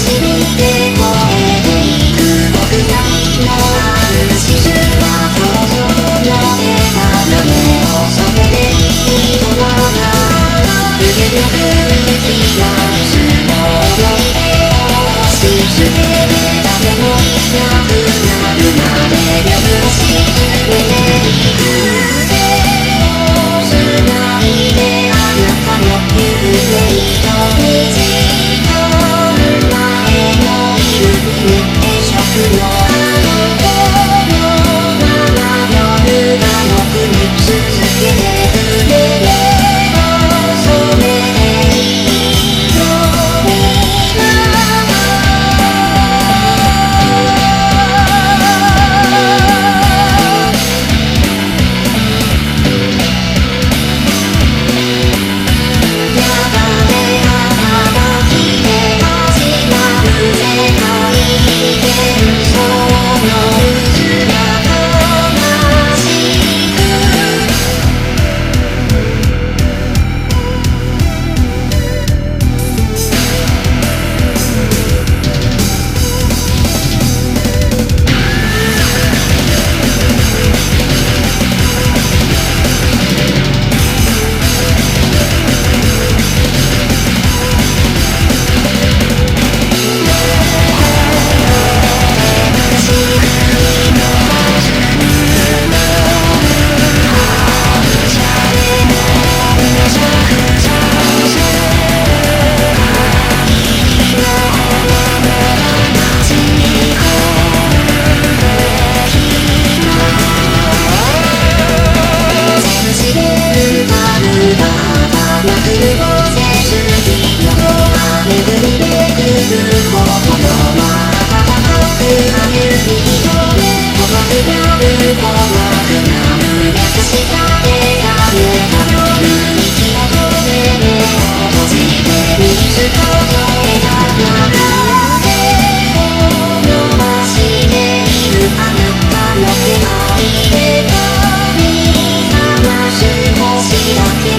世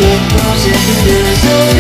Get closer is the